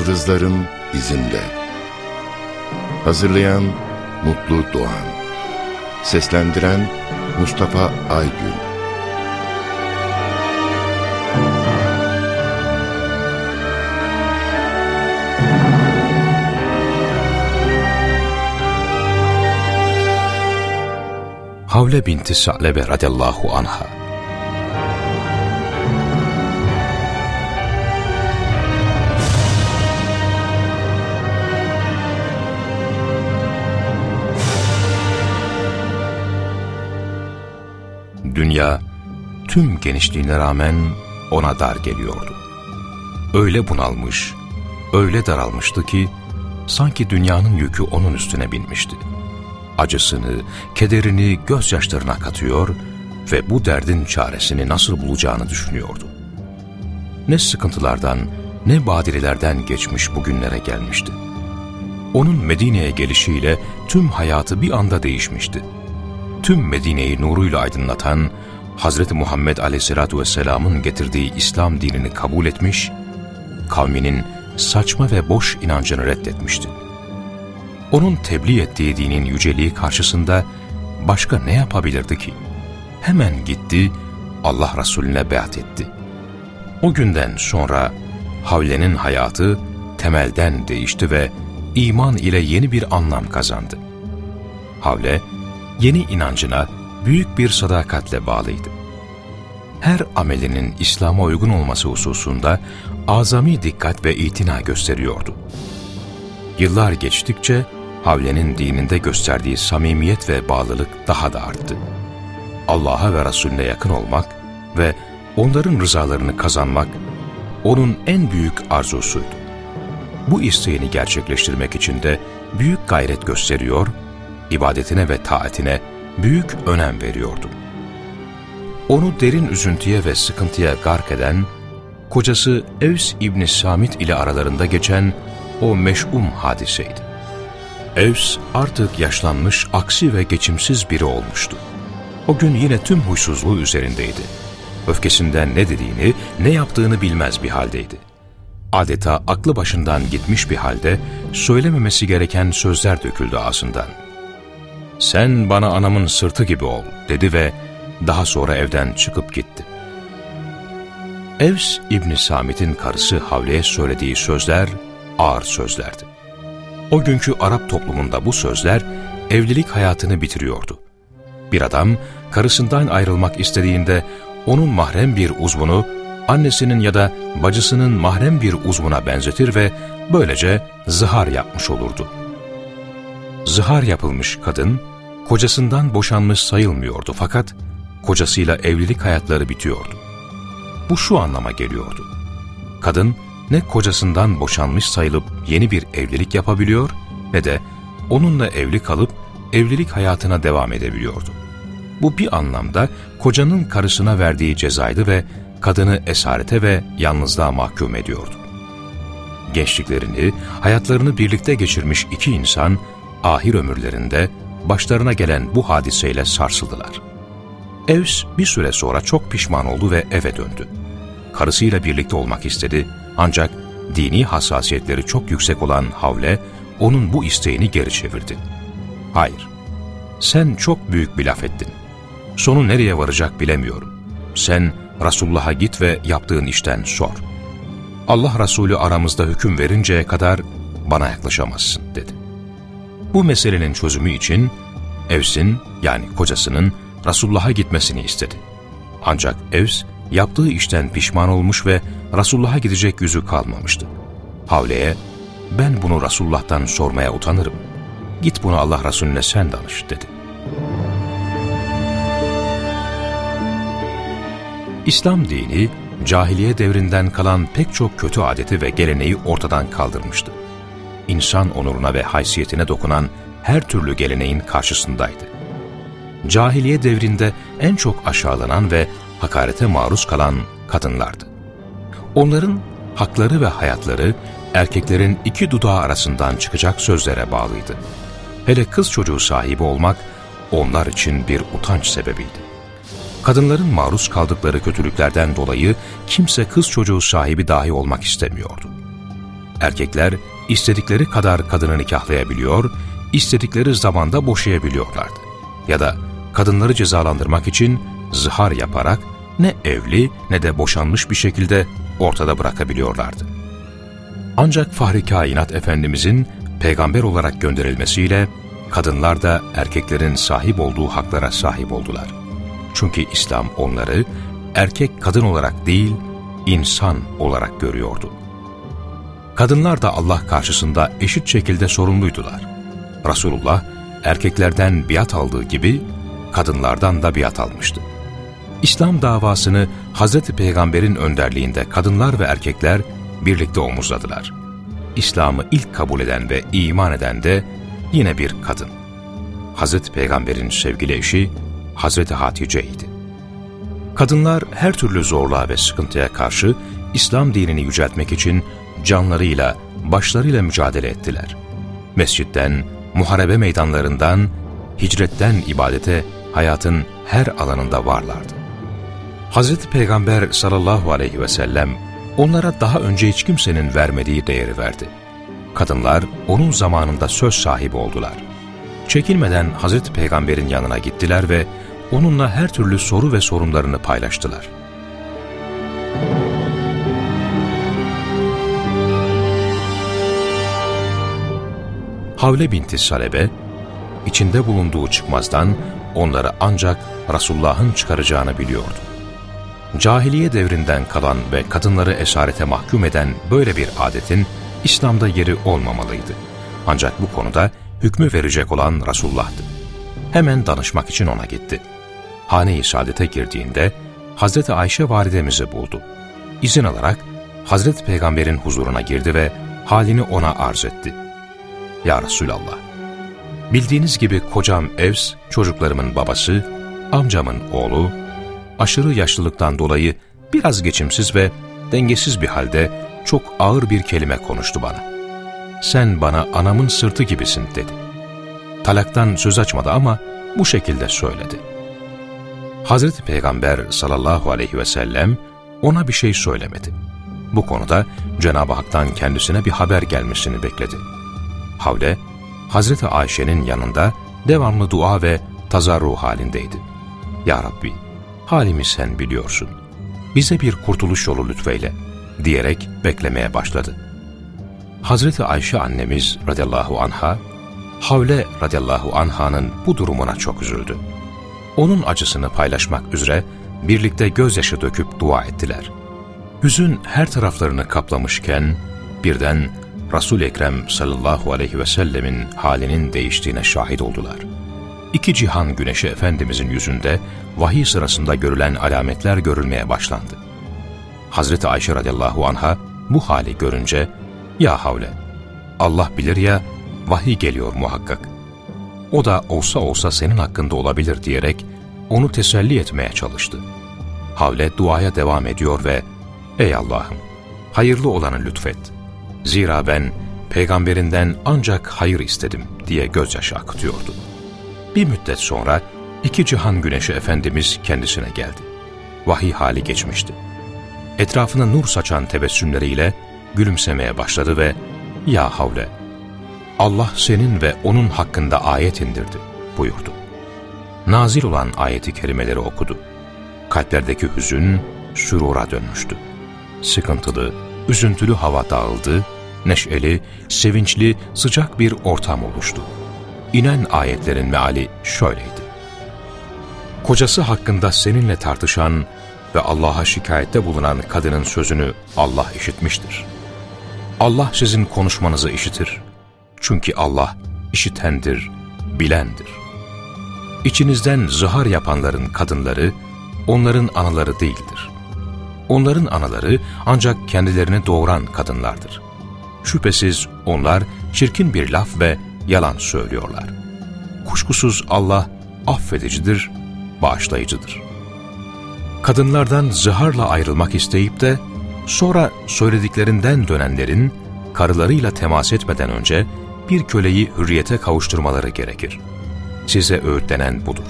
Yıldızların izinde. Hazırlayan Mutlu Doğan. Seslendiren Mustafa Aygün. Havle binti Sa'lebe radiyallahu anha Dünya tüm genişliğine rağmen ona dar geliyordu. Öyle bunalmış, öyle daralmıştı ki sanki dünyanın yükü onun üstüne binmişti. Acısını, kederini gözyaşlarına katıyor ve bu derdin çaresini nasıl bulacağını düşünüyordu. Ne sıkıntılardan, ne badirelerden geçmiş bugünlere gelmişti. Onun Medine'ye gelişiyle tüm hayatı bir anda değişmişti tüm Medine'yi nuruyla aydınlatan Hz. Muhammed Aleyhisselatü Vesselam'ın getirdiği İslam dinini kabul etmiş, kavminin saçma ve boş inancını reddetmişti. Onun tebliğ ettiği dinin yüceliği karşısında başka ne yapabilirdi ki? Hemen gitti, Allah Resulüne beat etti. O günden sonra Havle'nin hayatı temelden değişti ve iman ile yeni bir anlam kazandı. Havle, yeni inancına büyük bir sadakatle bağlıydı. Her amelinin İslam'a uygun olması hususunda azami dikkat ve itina gösteriyordu. Yıllar geçtikçe Havle'nin dininde gösterdiği samimiyet ve bağlılık daha da arttı. Allah'a ve Resulüne yakın olmak ve onların rızalarını kazanmak onun en büyük arzusuydu. Bu isteğini gerçekleştirmek için de büyük gayret gösteriyor ibadetine ve taatine büyük önem veriyordu. Onu derin üzüntüye ve sıkıntıya gark eden, kocası Evs İbni Samit ile aralarında geçen o meş'um hadiseydi. Evs artık yaşlanmış, aksi ve geçimsiz biri olmuştu. O gün yine tüm huysuzluğu üzerindeydi. Öfkesinden ne dediğini, ne yaptığını bilmez bir haldeydi. Adeta aklı başından gitmiş bir halde söylememesi gereken sözler döküldü ağzından sen bana anamın sırtı gibi ol dedi ve daha sonra evden çıkıp gitti. Evs İbni Samit'in karısı Havle'ye söylediği sözler ağır sözlerdi. O günkü Arap toplumunda bu sözler evlilik hayatını bitiriyordu. Bir adam karısından ayrılmak istediğinde onun mahrem bir uzvunu annesinin ya da bacısının mahrem bir uzvuna benzetir ve böylece zihar yapmış olurdu. Zihar yapılmış kadın kocasından boşanmış sayılmıyordu fakat kocasıyla evlilik hayatları bitiyordu. Bu şu anlama geliyordu. Kadın ne kocasından boşanmış sayılıp yeni bir evlilik yapabiliyor ne de onunla evli kalıp evlilik hayatına devam edebiliyordu. Bu bir anlamda kocanın karısına verdiği cezaydı ve kadını esarete ve yalnızlığa mahkum ediyordu. Gençliklerini, hayatlarını birlikte geçirmiş iki insan ahir ömürlerinde başlarına gelen bu hadiseyle sarsıldılar. Evs bir süre sonra çok pişman oldu ve eve döndü. Karısıyla birlikte olmak istedi ancak dini hassasiyetleri çok yüksek olan Havle onun bu isteğini geri çevirdi. Hayır, sen çok büyük bir laf ettin. Sonu nereye varacak bilemiyorum. Sen Resulullah'a git ve yaptığın işten sor. Allah Resulü aramızda hüküm verinceye kadar bana yaklaşamazsın dedi. Bu meselenin çözümü için Evs'in yani kocasının Resulullah'a gitmesini istedi. Ancak Evs yaptığı işten pişman olmuş ve Resulullah'a gidecek yüzü kalmamıştı. Havle'ye ben bunu Resulullah'tan sormaya utanırım. Git bunu Allah Resulüne sen danış dedi. İslam dini cahiliye devrinden kalan pek çok kötü adeti ve geleneği ortadan kaldırmıştı insan onuruna ve haysiyetine dokunan her türlü geleneğin karşısındaydı. Cahiliye devrinde en çok aşağılanan ve hakarete maruz kalan kadınlardı. Onların hakları ve hayatları erkeklerin iki dudağı arasından çıkacak sözlere bağlıydı. Hele kız çocuğu sahibi olmak onlar için bir utanç sebebiydi. Kadınların maruz kaldıkları kötülüklerden dolayı kimse kız çocuğu sahibi dahi olmak istemiyordu. erkekler istedikleri kadar kadını nikahlayabiliyor, istedikleri zamanda boşayabiliyorlardı. Ya da kadınları cezalandırmak için zihar yaparak ne evli ne de boşanmış bir şekilde ortada bırakabiliyorlardı. Ancak Fahri Kainat Efendimizin peygamber olarak gönderilmesiyle kadınlar da erkeklerin sahip olduğu haklara sahip oldular. Çünkü İslam onları erkek kadın olarak değil, insan olarak görüyordu. Kadınlar da Allah karşısında eşit şekilde sorumluydular. Resulullah erkeklerden biat aldığı gibi kadınlardan da biat almıştı. İslam davasını Hazreti Peygamber'in önderliğinde kadınlar ve erkekler birlikte omuzladılar. İslam'ı ilk kabul eden ve iman eden de yine bir kadın. Hazreti Peygamber'in sevgili eşi Hazreti Hatice idi. Kadınlar her türlü zorluğa ve sıkıntıya karşı İslam dinini yüceltmek için canlarıyla, başlarıyla mücadele ettiler. Mescitten, muharebe meydanlarından, hicretten ibadete hayatın her alanında varlardı. Hazreti Peygamber sallallahu aleyhi ve sellem onlara daha önce hiç kimsenin vermediği değeri verdi. Kadınlar onun zamanında söz sahibi oldular. Çekilmeden Hazreti Peygamber'in yanına gittiler ve onunla her türlü soru ve sorunlarını paylaştılar. Havle binti Salebe, içinde bulunduğu çıkmazdan onları ancak Resulullah'ın çıkaracağını biliyordu. Cahiliye devrinden kalan ve kadınları esarete mahkum eden böyle bir adetin İslam'da yeri olmamalıydı. Ancak bu konuda hükmü verecek olan Resulullah'tı. Hemen danışmak için ona gitti. Hane-i Saadet'e girdiğinde Hazreti Ayşe validemizi buldu. İzin alarak Hazreti Peygamber'in huzuruna girdi ve halini ona arz etti. Ya Resulallah, bildiğiniz gibi kocam Evs, çocuklarımın babası, amcamın oğlu, aşırı yaşlılıktan dolayı biraz geçimsiz ve dengesiz bir halde çok ağır bir kelime konuştu bana. Sen bana anamın sırtı gibisin dedi. Talaktan söz açmadı ama bu şekilde söyledi. Hazreti Peygamber sallallahu aleyhi ve sellem ona bir şey söylemedi. Bu konuda Cenab-ı Hak'tan kendisine bir haber gelmesini bekledi. Havle, Hazreti Ayşe'nin yanında devamlı dua ve tazarru halindeydi. Ya Rabbi, halimi sen biliyorsun. Bize bir kurtuluş yolu lütfeyle diyerek beklemeye başladı. Hazreti Ayşe annemiz radıyallahu anha, Havle radıyallahu anhanın bu durumuna çok üzüldü. Onun acısını paylaşmak üzere birlikte gözyaşı döküp dua ettiler. Hüzün her taraflarını kaplamışken birden Resul-i Ekrem sallallahu aleyhi ve sellemin halinin değiştiğine şahit oldular. İki cihan güneşi Efendimizin yüzünde vahiy sırasında görülen alametler görülmeye başlandı. Hazreti Ayşe radıyallahu anha bu hali görünce, ''Ya havle, Allah bilir ya, vahiy geliyor muhakkak. O da olsa olsa senin hakkında olabilir.'' diyerek onu teselli etmeye çalıştı. Havle duaya devam ediyor ve ''Ey Allah'ım, hayırlı olanı lütfet. Zira ben peygamberinden ancak hayır istedim.'' diye gözyaşı akıtıyordu. Bir müddet sonra iki cihan güneşi Efendimiz kendisine geldi. Vahiy hali geçmişti etrafına nur saçan tebessümleriyle gülümsemeye başladı ve ''Ya havle, Allah senin ve onun hakkında ayet indirdi.'' buyurdu. Nazil olan ayeti kerimeleri okudu. Kalplerdeki hüzün sürura dönmüştü. Sıkıntılı, üzüntülü hava dağıldı, neşeli, sevinçli, sıcak bir ortam oluştu. İnen ayetlerin meali şöyleydi. Kocası hakkında seninle tartışan ve Allah'a şikayette bulunan kadının sözünü Allah işitmiştir. Allah sizin konuşmanızı işitir. Çünkü Allah işitendir, bilendir. İçinizden zihar yapanların kadınları, onların anaları değildir. Onların anaları ancak kendilerini doğuran kadınlardır. Şüphesiz onlar çirkin bir laf ve yalan söylüyorlar. Kuşkusuz Allah affedicidir, bağışlayıcıdır.'' kadınlardan zıharla ayrılmak isteyip de sonra söylediklerinden dönenlerin karılarıyla temas etmeden önce bir köleyi hürriyete kavuşturmaları gerekir. Size öğütlenen budur.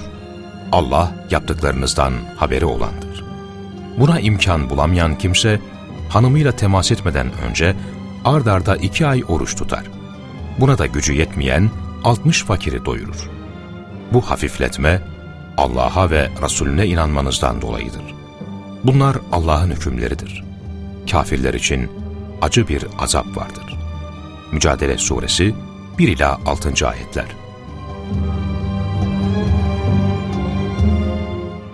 Allah yaptıklarınızdan haberi olandır. Buna imkan bulamayan kimse hanımıyla temas etmeden önce ard arda iki ay oruç tutar. Buna da gücü yetmeyen 60 fakiri doyurur. Bu hafifletme Allah'a ve Resulüne inanmanızdan dolayıdır. Bunlar Allah'ın hükümleridir. Kafirler için acı bir azap vardır. Mücadele Suresi 1 ila 6. ayetler.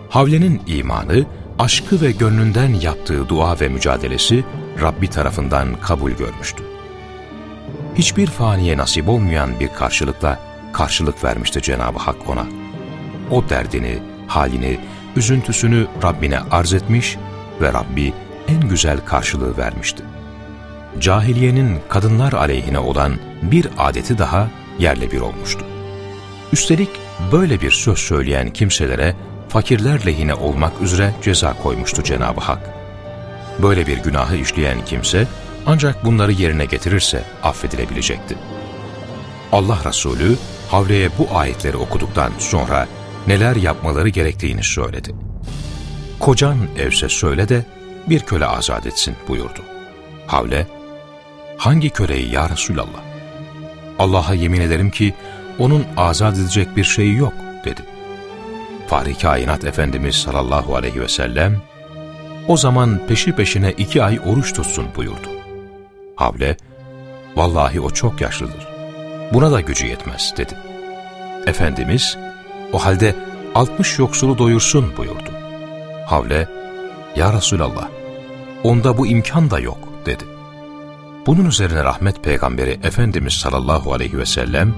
Havle'nin imanı, aşkı ve gönlünden yaptığı dua ve mücadelesi Rabbi tarafından kabul görmüştü. Hiçbir faniye nasip olmayan bir karşılıkla karşılık vermişti Cenab-ı Hak ona. O derdini, halini, üzüntüsünü Rabbine arz etmiş ve Rabbi en güzel karşılığı vermişti. Cahiliyenin kadınlar aleyhine olan bir adeti daha yerle bir olmuştu. Üstelik böyle bir söz söyleyen kimselere fakirler lehine olmak üzere ceza koymuştu Cenab-ı Hak. Böyle bir günahı işleyen kimse ancak bunları yerine getirirse affedilebilecekti. Allah Resulü Havle'ye bu ayetleri okuduktan sonra neler yapmaları gerektiğini söyledi. Kocan evse söyle de bir köle azat etsin buyurdu. Havle, hangi köleyi ya Resulallah? Allah'a yemin ederim ki onun azat edecek bir şeyi yok dedi. Fahri Kainat Efendimiz sallallahu aleyhi ve sellem, o zaman peşi peşine iki ay oruç tutsun buyurdu. Havle, vallahi o çok yaşlıdır. Buna da gücü yetmez dedi. Efendimiz, o halde altmış yoksulu doyursun buyurdu. Havle, ya Resulallah, onda bu imkan da yok dedi. Bunun üzerine rahmet peygamberi Efendimiz sallallahu aleyhi ve sellem,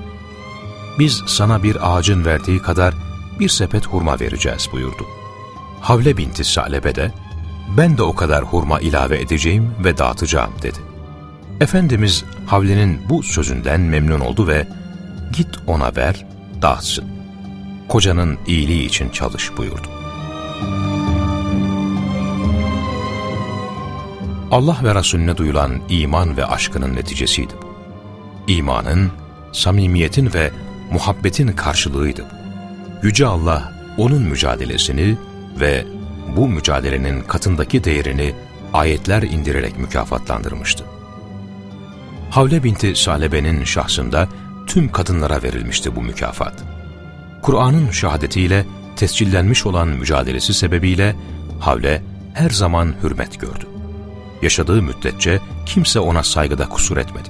biz sana bir ağacın verdiği kadar bir sepet hurma vereceğiz buyurdu. Havle binti Salebe de, ben de o kadar hurma ilave edeceğim ve dağıtacağım dedi. Efendimiz Havle'nin bu sözünden memnun oldu ve git ona ver, dağıtsın. Kocanın iyiliği için çalış buyurdu. Allah ve Resulüne duyulan iman ve aşkının neticesiydi bu. İmanın, samimiyetin ve muhabbetin karşılığıydı bu. Yüce Allah onun mücadelesini ve bu mücadelenin katındaki değerini ayetler indirerek mükafatlandırmıştı. Havle binti Salebe'nin şahsında tüm kadınlara verilmişti bu mükafat. Kur'an'ın şehadetiyle tescillenmiş olan mücadelesi sebebiyle Havle her zaman hürmet gördü. Yaşadığı müddetçe kimse ona saygıda kusur etmedi.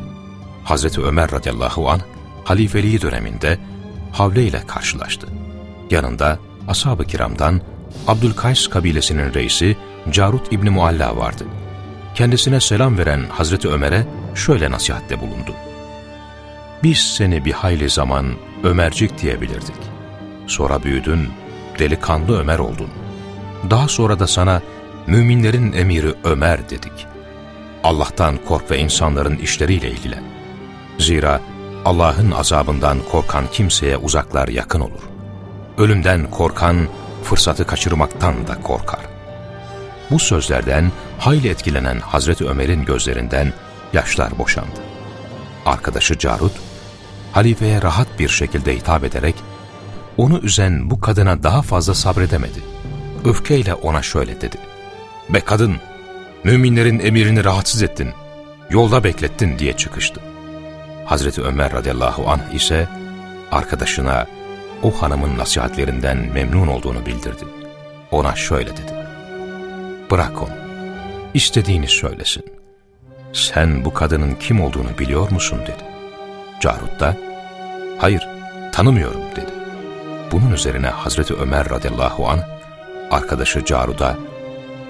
Hazreti Ömer radıyallahu an halifeliği döneminde Havle ile karşılaştı. Yanında ashab-ı kiramdan Abdülkays kabilesinin reisi Carut İbni Mualla vardı. Kendisine selam veren Hazreti Ömer'e şöyle nasihatte bulundu. Biz seni bir hayli zaman Ömercik diyebilirdik. Sonra büyüdün, delikanlı Ömer oldun. Daha sonra da sana müminlerin emiri Ömer dedik. Allah'tan kork ve insanların işleriyle ilgilen. Zira Allah'ın azabından korkan kimseye uzaklar yakın olur. Ölümden korkan fırsatı kaçırmaktan da korkar. Bu sözlerden hayli etkilenen Hazreti Ömer'in gözlerinden yaşlar boşandı. Arkadaşı Carut, halifeye rahat bir şekilde hitap ederek, onu üzen bu kadına daha fazla sabredemedi. Öfkeyle ona şöyle dedi. Be kadın, müminlerin emirini rahatsız ettin, yolda beklettin diye çıkıştı. Hazreti Ömer radıyallahu anh ise arkadaşına o hanımın nasihatlerinden memnun olduğunu bildirdi. Ona şöyle dedi. Bırak onu, istediğini söylesin. Sen bu kadının kim olduğunu biliyor musun dedi. Carut da, hayır tanımıyorum dedi. Bunun üzerine Hazreti Ömer radıyallahu an arkadaşı Carut'a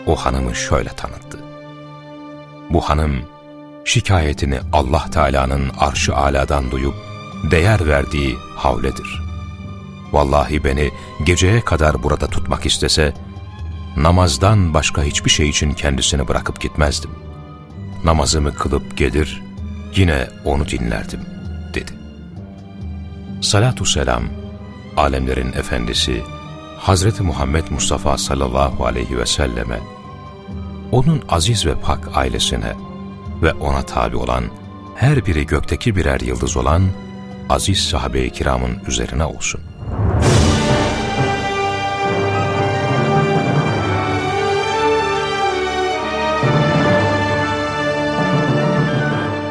o hanımı şöyle tanıttı. Bu hanım şikayetini Allah Teala'nın arşı aladan duyup değer verdiği havledir. Vallahi beni geceye kadar burada tutmak istese, namazdan başka hiçbir şey için kendisini bırakıp gitmezdim. Namazımı kılıp gelir, yine onu dinlerdim, dedi. Salatu selam, alemlerin efendisi, Hazreti Muhammed Mustafa sallallahu aleyhi ve selleme, onun aziz ve pak ailesine ve ona tabi olan, her biri gökteki birer yıldız olan aziz sahabe-i kiramın üzerine olsun.